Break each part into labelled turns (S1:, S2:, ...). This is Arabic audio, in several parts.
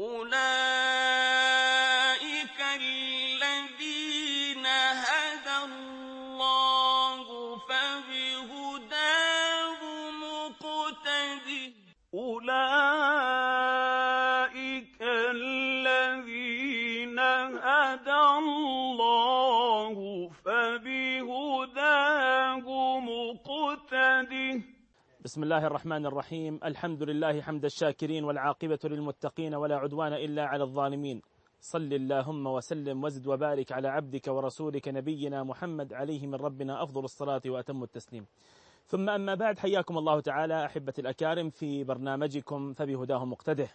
S1: أُولَٰئِكَ
S2: بسم الله الرحمن الرحيم. الحمد لله حمد الشاكرين والعاقبة للمتقين ولا عدوان إلا على الظالمين. صل اللهم وسلم وزد وبارك على عبدك ورسولك نبينا محمد عليه من ربنا أفضل الصلاة وأتم التسليم. ثم أما بعد حياكم الله تعالى أحبة الأكارم في برنامجكم فبهداه مقتده.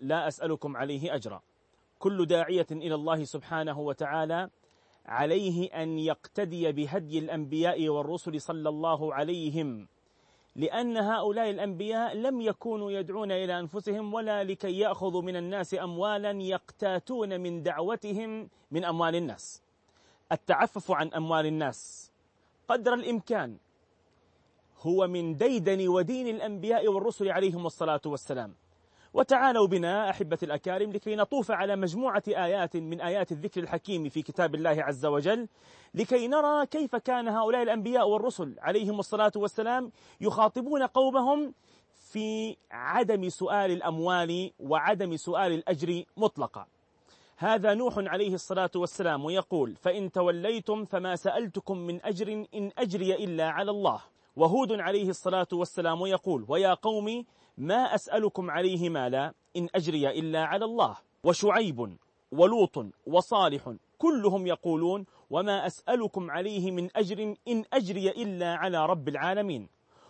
S2: لا أسألكم عليه أجرا. كل داعية إلى الله سبحانه وتعالى عليه أن يقتدي بهدي الأنبياء والرسل صلى الله عليهم لأن هؤلاء الأنبياء لم يكونوا يدعون إلى أنفسهم ولا لكي يأخذوا من الناس أموالا يقتاتون من دعوتهم من أموال الناس. التعفف عن أموال الناس قدر الإمكان هو من ديدن ودين الأنبياء والرسل عليهم الصلاة والسلام. وتعالوا بنا أحبة الأكارم لكي نطوف على مجموعة آيات من آيات الذكر الحكيم في كتاب الله عز وجل لكي نرى كيف كان هؤلاء الأنبياء والرسل عليهم الصلاة والسلام يخاطبون قومهم في عدم سؤال الأموال وعدم سؤال الأجر مطلقا. هذا نوح عليه الصلاة والسلام ويقول فإن توليتم فما سألتكم من أجر إن أجري إلا على الله. وهود عليه الصلاة والسلام يقول ويا قوم ما أسألكم عليه مالا إن أجري إلا على الله. وشعيب ولوط وصالح كلهم يقولون وما أسألكم عليه من أجر إن أجري إلا على رب العالمين.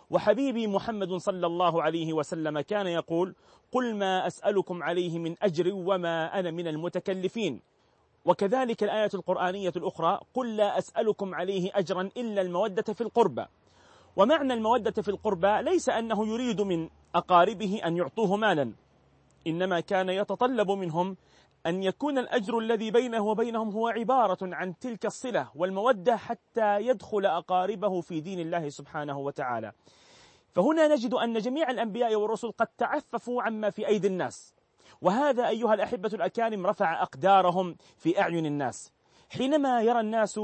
S2: وحبيبي محمد صلى الله عليه وسلم كان يقول قل ما أسألكم عليه من أجر وما أنا من المتكلفين. وكذلك الآية القرآنية الأخرى قل لا أسألكم عليه أجرا إلا المودة في القربى. ومعنى المودة في القربى ليس أنه يريد من أقاربه أن يعطوه مالا إنما كان يتطلب منهم أن يكون الأجر الذي بينه وبينهم هو عبارة عن تلك الصلة والمودة حتى يدخل أقاربه في دين الله سبحانه وتعالى. فهنا نجد أن جميع الأنبياء والرسل قد تعففوا عما في أيدي الناس وهذا أيها الأحبة الأكارم رفع أقدارهم في أعين الناس. حينما يرى الناس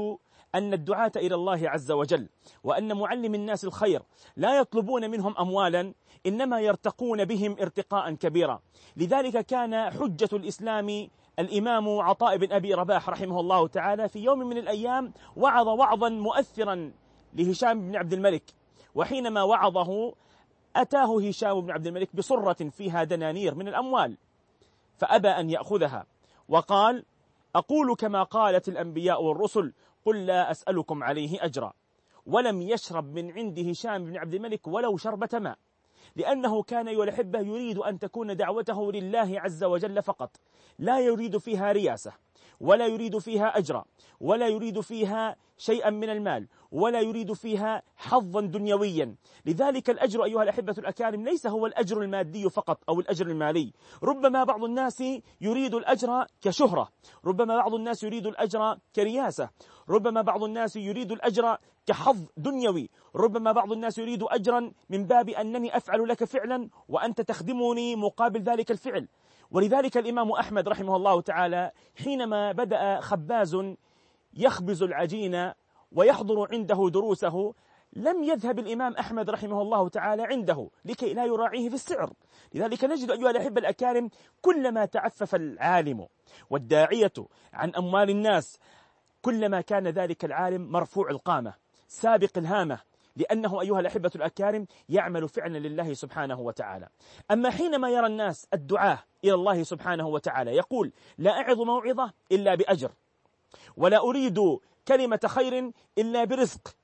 S2: أن الدعاة إلى الله عز وجل وأن معلم الناس الخير لا يطلبون منهم أموالا إنما يرتقون بهم ارتقاء كبيرا. لذلك كان حجة الإسلام الإمام عطاء بن أبي رباح رحمه الله تعالى في يوم من الأيام وعظ وعظا مؤثرا لهشام بن عبد الملك. وحينما وعظه أتاه هشام بن عبد الملك بصرة فيها دنانير من الأموال فأبى أن يأخذها. وقال أقول كما قالت الأنبياء والرسل قل لا أسألكم عليه أجرا. ولم يشرب من عند هشام بن عبد الملك ولو شربة ماء لأنه كان أيها يريد أن تكون دعوته لله عز وجل فقط لا يريد فيها رياسة. ولا يريد فيها أجرا ولا يريد فيها شيئا من المال ولا يريد فيها حظا دنيويا. لذلك الأجر أيها الأحبة الأكارم ليس هو الأجر المادي فقط أو الأجر المالي. ربما بعض الناس يريد الأجر كشهرة ربما بعض الناس يريد الأجر كرياسة ربما بعض الناس يريد الأجر كحظ دنيوي ربما بعض الناس يريد أجرا من باب أنني أفعل لك فعلا وأنت تخدمني مقابل ذلك الفعل. ولذلك الإمام أحمد رحمه الله تعالى حينما بدأ خباز يخبز العجين ويحضر عنده دروسه لم يذهب الإمام أحمد رحمه الله تعالى عنده لكي لا يراعيه في السعر. لذلك نجد أيها الأحبة الأكارم كلما تعفف العالم والداعية عن أموال الناس كلما كان ذلك العالم مرفوع القامة سابق الهامة لأنه أيها الأحبة الأكارم يعمل فعلا لله سبحانه وتعالى. أما حينما يرى الناس الدعاة إلى الله سبحانه وتعالى يقول لا أعظ موعظة إلا بأجر ولا أريد كلمة خير إلا برزق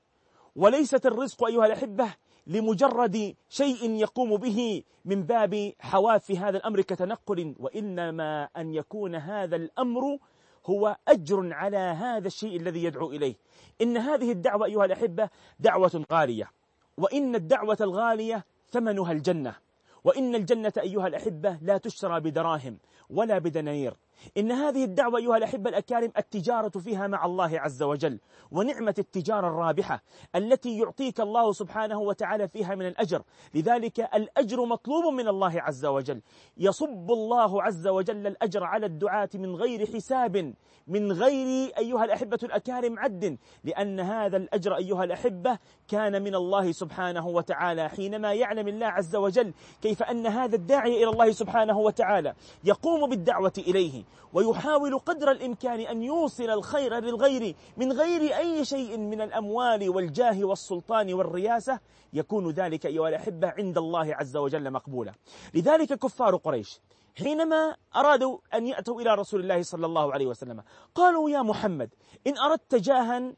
S2: وليست الرزق أيها الأحبة لمجرد شيء يقوم به من باب حواف هذا الأمر كتنقل وإنما أن يكون هذا الأمر هو أجر على هذا الشيء الذي يدعو إليه. إن هذه الدعوة أيها الأحبة دعوة غالية. وإن الدعوة الغالية ثمنها الجنة. وإن الجنة أيها الأحبة لا تشترى بدراهم ولا بدنانير. إن هذه الدعوة أيها الأحبة الأكارم التجارة فيها مع الله عز وجل ونعمة التجارة الرابحة التي يعطيك الله سبحانه وتعالى فيها من الأجر. لذلك الأجر مطلوب من الله عز وجل. يصب الله عز وجل الأجر على الدعاة من غير حساب من غير أيها الأحبة الأكارم عد لأن هذا الأجر أيها الأحبة كان من الله سبحانه وتعالى حينما يعلم الله عز وجل كيف أن هذا الداعي إلى الله سبحانه وتعالى يقوم بالدعوة إليه. ويحاول قدر الإمكان أن يوصل الخير للغير من غير أي شيء من الأموال والجاه والسلطان والرياسة. يكون ذلك أيها الأحبة عند الله عز وجل مقبولا. لذلك كفار قريش حينما أرادوا أن يأتوا إلى رسول الله صلى الله عليه وسلم قالوا يا محمد إن أردت جاها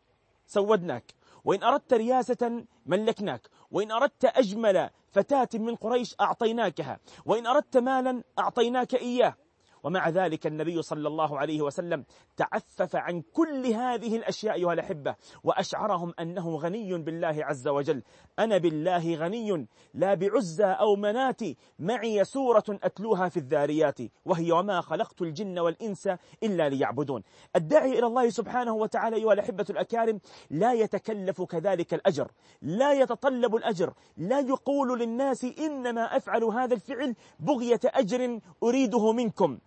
S2: سودناك وإن أردت رياسة ملكناك وإن أردت أجمل فتاة من قريش أعطيناكها وإن أردت مالا أعطيناك إياه. ومع ذلك النبي صلى الله عليه وسلم تعفف عن كل هذه الأشياء أيها الأحبة وأشعرهم أنه غني بالله عز وجل. أنا بالله غني لا بعزى أو مناتي معي سورة أتلوها في الذاريات وهي وما خلقت الجن والإنس إلا ليعبدون. الداعي إلى الله سبحانه وتعالى أيها الأحبة الأكارم لا يتكلف كذلك الأجر لا يتطلب الأجر لا يقول للناس إنما أفعل هذا الفعل بغية أجر أريده منكم.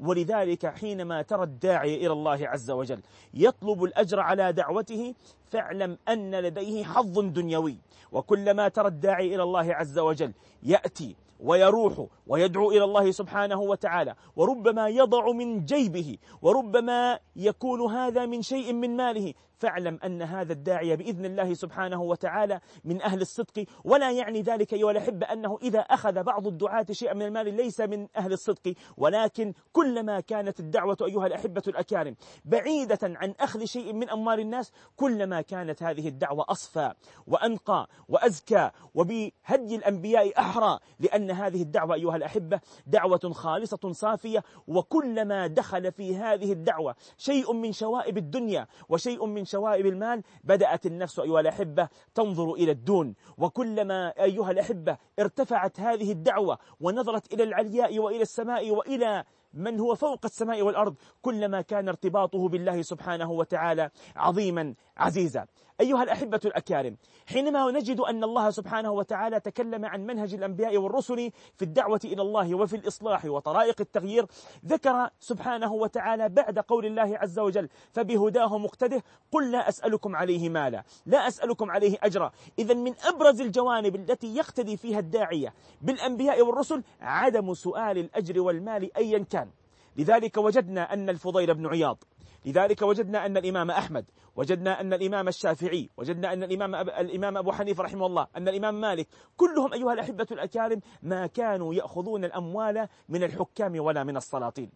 S2: ولذلك حينما ترى الداعي إلى الله عز وجل يطلب الأجر على دعوته فاعلم أن لديه حظ دنيوي. وكلما ترى الداعي إلى الله عز وجل يأتي ويروح ويدعو إلى الله سبحانه وتعالى. وربما يضع من جيبه وربما يكون هذا من شيء من ماله. فاعلم أن هذا الداعي بإذن الله سبحانه وتعالى من أهل الصدق. ولا يعني ذلك أيها الأحبة أنه إذا أخذ بعض الدعاة شيئا من المال ليس من أهل الصدق. ولكن كلما كانت الدعوة أيها الأحبة الأكارم بعيدة عن أخذ شيء من أموال الناس كلما كانت هذه الدعوة أصفى وأنقى وأزكى. وبهدي الأنبياء أحرى لأن هذه الدعوة أيها الأحبة دعوة خالصة صافية وكلما دخل في هذه الدعوة شيء من شوائب الدنيا وشيء من شوائب المال بدأت النفس أيها الأحبة تنظر إلى الدون. وكلما أيها الأحبة ارتفعت هذه الدعوة ونظرت إلى العلياء وإلى السماء وإلى من هو فوق السماء والأرض كلما كان ارتباطه بالله سبحانه وتعالى عظيما عزيزا أيها الأحبة الأكارم حينما نجد أن الله سبحانه وتعالى تكلم عن منهج الأنبياء والرسل في الدعوة إلى الله وفي الإصلاح وطرائق التغيير ذكر سبحانه وتعالى بعد قول الله عز وجل فبهداه مقتده قل لا أسألكم عليه مالا لا أسألكم عليه أجرا. إذا من أبرز الجوانب التي يقتدي فيها الداعية بالأنبياء والرسل عدم سؤال الأجر والمال أيا كان. لذلك وجدنا أن الفضيل بن عياض لذلك وجدنا أن الإمام أحمد وجدنا أن الإمام الشافعي وجدنا أن الإمام, أب... الإمام أبو حنيفة رحمه الله أن الإمام مالك كلهم أيها الأحبة الأكارم ما كانوا يأخذون الأموال من الحكام ولا من السلاطين.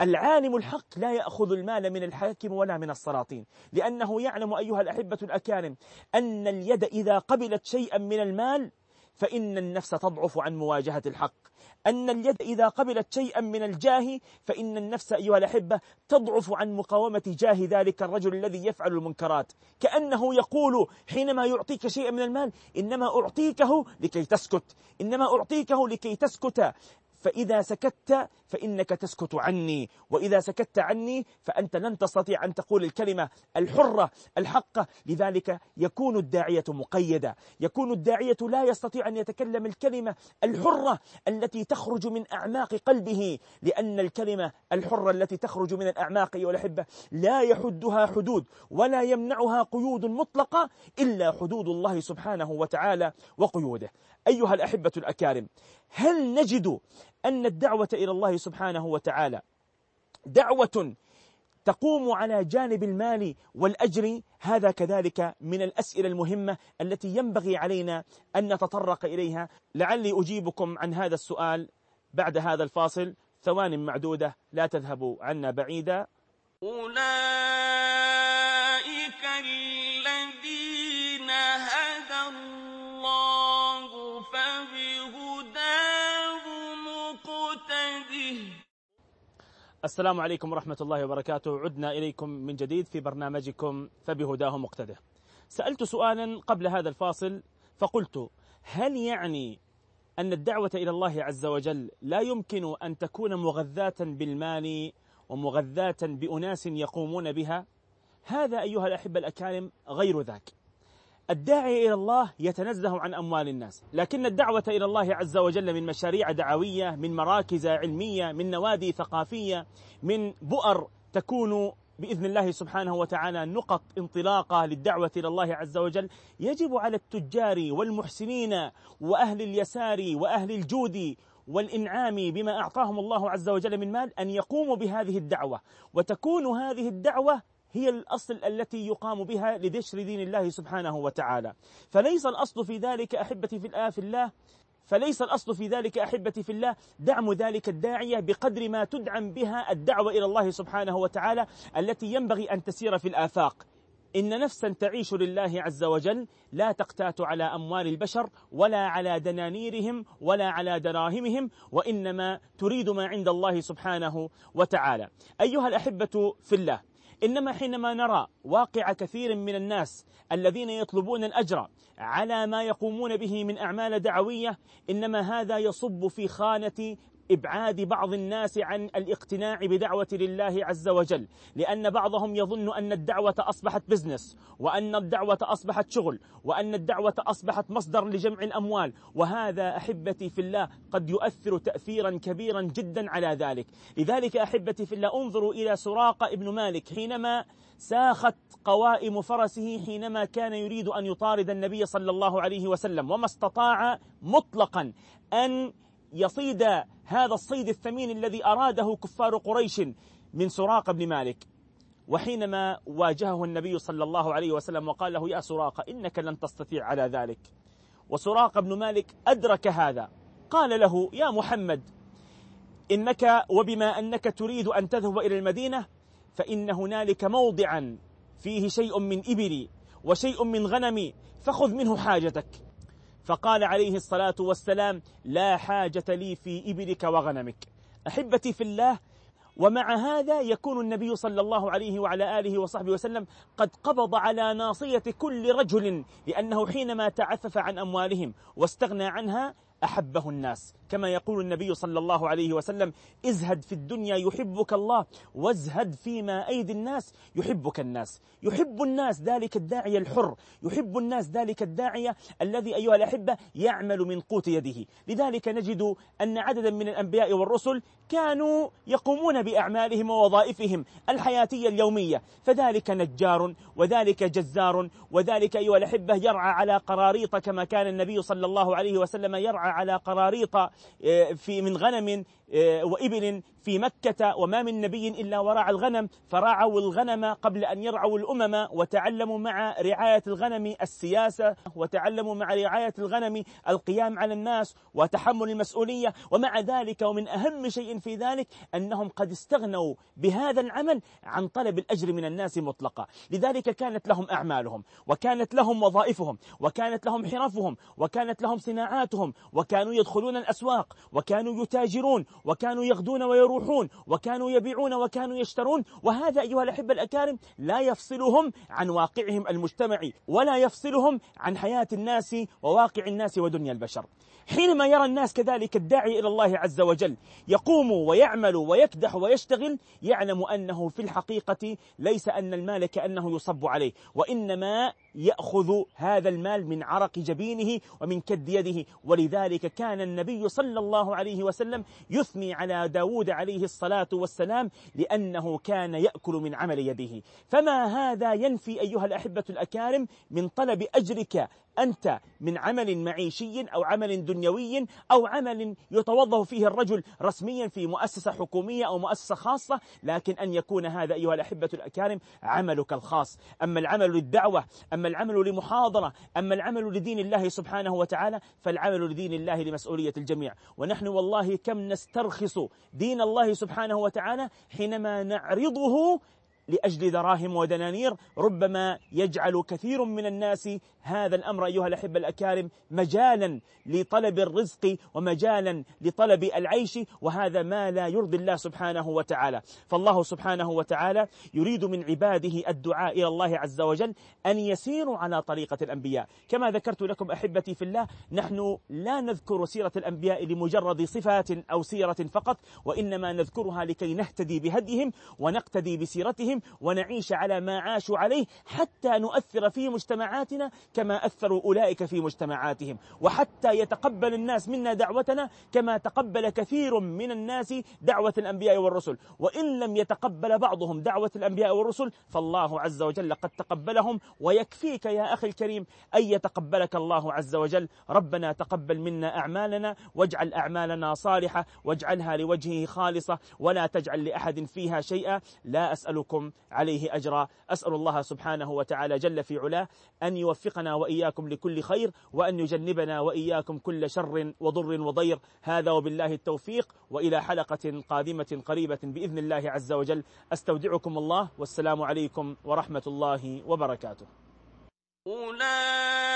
S2: العالم الحق لا يأخذ المال من الحاكم ولا من السلاطين. لأنه يعلم أيها الأحبة الأكارم أن اليد إذا قبلت شيئا من المال فإن النفس تضعف عن مواجهة الحق. أن اليد إذا قبلت شيئا من الجاه فإن النفس أيها الأحبة تضعف عن مقاومة جاه ذلك الرجل الذي يفعل المنكرات. كأنه يقول حينما يعطيك شيئا من المال إنما أعطيكه لكي تسكت. إنما أعطيكه لكي تسكت. فإذا سكت فإنك تسكت عني. وإذا سكت عني فأنت لن تستطيع أن تقول الكلمة الحرة الحقة لذلك يكون الداعية مقيدة. يكون الداعية لا يستطيع أن يتكلم الكلمة الحرة التي تخرج من أعماق قلبه. لأن الكلمة الحرة التي تخرج من الأعماق أيها الأحبة لا يحدها حدود ولا يمنعها قيود مطلقة إلا حدود الله سبحانه وتعالى وقيوده. أيها الأحبة الأكارم هل نجد أن الدعوة إلى الله سبحانه وتعالى دعوة تقوم على جانب المال والأجر هذا كذلك من الأسئلة المهمة التي ينبغي علينا أن نتطرق إليها. لعلي أجيبكم عن هذا السؤال بعد هذا الفاصل. ثوان معدودة لا تذهبوا عنا بعيدا.
S1: أولئك
S2: السلام عليكم ورحمة الله وبركاته. عدنا إليكم من جديد في برنامجكم فبهداه مقتده. سألت سؤالا قبل هذا الفاصل فقلت هل يعني أن الدعوة إلى الله عز وجل لا يمكن أن تكون مغذاة بالمال ومغذاة بأناس يقومون بها؟ هذا أيها الأحبة الأكارم غير ذاك. الداعي إلى الله يتنزه عن أموال الناس. لكن الدعوة إلى الله عز وجل من مشاريع دعوية من مراكز علمية من نوادي ثقافية من بؤر تكون بإذن الله سبحانه وتعالى نقط انطلاقة للدعوة إلى الله عز وجل يجب على التجار والمحسنين وأهل اليسار وأهل الجود والإنعام بما أعطاهم الله عز وجل من مال أن يقوموا بهذه الدعوة. وتكون هذه الدعوة هي الأصل التي يقام بها لنشر دين الله سبحانه وتعالى. فليس الأصل في ذلك أحبتي في الآه في الله فليس الأصل في ذلك أحبتي في الله دعم ذلك الداعية بقدر ما تدعم بها الدعوة إلى الله سبحانه وتعالى التي ينبغي أن تسير في الآفاق. إن نفسا تعيش لله عز وجل لا تقتات على أموال البشر ولا على دنانيرهم ولا على دراهمهم وإنما تريد ما عند الله سبحانه وتعالى. أيها الأحبة في الله إنما حينما نرى واقع كثير من الناس الذين يطلبون الأجر على ما يقومون به من أعمال دعوية إنما هذا يصب في خانة إبعاد بعض الناس عن الاقتناع بدعوة لله عز وجل لأن بعضهم يظن أن الدعوة أصبحت بزنس وأن الدعوة أصبحت شغل وأن الدعوة أصبحت مصدر لجمع الأموال. وهذا أحبتي في الله قد يؤثر تأثيرا كبيرا جدا على ذلك. لذلك أحبتي في الله انظروا إلى سراقة ابن مالك حينما ساخت قوائم فرسه حينما كان يريد أن يطارد النبي صلى الله عليه وسلم وما استطاع مطلقا أن يصيد هذا الصيد الثمين الذي أراده كفار قريش من سراقة بن مالك. وحينما واجهه النبي صلى الله عليه وسلم وقال له يا سراقة إنك لن تستطيع على ذلك. وسراقة بن مالك أدرك هذا. قال له يا محمد إنك وبما أنك تريد أن تذهب إلى المدينة فإن هنالك موضعا فيه شيء من إبلي وشيء من غنمي فخذ منه حاجتك. فقال عليه الصلاة والسلام لا حاجة لي في إبلك وغنمك. أحبتي في الله ومع هذا يكون النبي صلى الله عليه وعلى آله وصحبه وسلم قد قبض على ناصية كل رجل لأنه حينما تعفف عن أموالهم واستغنى عنها أحبه الناس. كما يقول النبي صلى الله عليه وسلم ازهد في الدنيا يحبك الله وازهد فيما أيدي الناس يحبك الناس. يحب الناس ذلك الداعية الحر يحب الناس ذلك الداعية الذي أيها الأحبة يعمل من قوت يده. لذلك نجد أن عددا من الأنبياء والرسل كانوا يقومون بأعمالهم ووظائفهم الحياتية اليومية فذلك نجار وذلك جزار وذلك أيها الأحبة يرعى على قراريط كما كان النبي صلى الله عليه وسلم يرعى على قراريط في من غنم وإبل في مكة وما من نبي إلا ورعى الغنم فراعوا الغنم قبل أن يرعوا الأمم وتعلموا مع رعاية الغنم السياسة وتعلموا مع رعاية الغنم القيام على الناس وتحمل المسؤولية. ومع ذلك ومن أهم شيء في ذلك أنهم قد استغنوا بهذا العمل عن طلب الأجر من الناس مطلقا. لذلك كانت لهم أعمالهم وكانت لهم وظائفهم وكانت لهم حرفهم وكانت لهم صناعاتهم وكانوا يدخلون الأسواق وكانوا يتاجرون وكانوا يغدون ويروحون وكانوا يبيعون وكانوا يشترون وهذا أيها الأحبة الأكارم لا يفصلهم عن واقعهم المجتمعي ولا يفصلهم عن حياة الناس وواقع الناس ودنيا البشر. حينما يرى الناس كذلك الداعي إلى الله عز وجل يقوم ويعمل ويكدح ويشتغل يعلم أنه في الحقيقة ليس أن المال كأنه يصب عليه وإنما يأخذ هذا المال من عرق جبينه ومن كد يده. ولذلك كان النبي صلى الله عليه وسلم يثني على داود عليه الصلاة والسلام لأنه كان يأكل من عمل يده. فما هذا ينفي أيها الأحبة الأكارم من طلب أجرك أنت من عمل معيشي أو عمل دنيوي أو عمل يتوظف فيه الرجل رسميا في مؤسسة حكومية أو مؤسسة خاصة؟ لكن أن يكون هذا أيها الأحبة الأكارم عملك الخاص. أما العمل للدعوة أما العمل لمحاضرة أما العمل لدين الله سبحانه وتعالى فالعمل لدين الله لمسؤولية الجميع. ونحن والله كم نسترخص دين الله سبحانه وتعالى حينما نعرضه لأجل دراهم ودنانير ربما يجعل كثير من الناس هذا الأمر أيها الأحبة الأكارم مجالا لطلب الرزق ومجالا لطلب العيش وهذا ما لا يرضي الله سبحانه وتعالى. فالله سبحانه وتعالى يريد من عباده الدعاء إلى الله عز وجل أن يسيروا على طريقة الأنبياء. كما ذكرت لكم أحبتي في الله نحن لا نذكر سيرة الأنبياء لمجرد صفات أو سيرة فقط وإنما نذكرها لكي نهتدي بهديهم ونقتدي بسيرتهم ونعيش على ما عاشوا عليه حتى نؤثر في مجتمعاتنا كما أثروا أولئك في مجتمعاتهم. وحتى يتقبل الناس منا دعوتنا كما تقبل كثير من الناس دعوة الأنبياء والرسل. وإن لم يتقبل بعضهم دعوة الأنبياء والرسل فالله عز وجل قد تقبلهم. ويكفيك يا أخي الكريم أن يتقبلك الله عز وجل. ربنا تقبل منا أعمالنا واجعل أعمالنا صالحة واجعلها لوجهه خالصة ولا تجعل لأحد فيها شيئا. لا أسألكم عليه أجرا. أسأل الله سبحانه وتعالى جل في علاه أن يوفقنا وإياكم لكل خير وأن يجنبنا وإياكم كل شر وضر وضير. هذا وبالله التوفيق وإلى حلقة قادمة قريبة بإذن الله عز وجل. أستودعكم الله والسلام عليكم ورحمة الله وبركاته.
S1: أولئك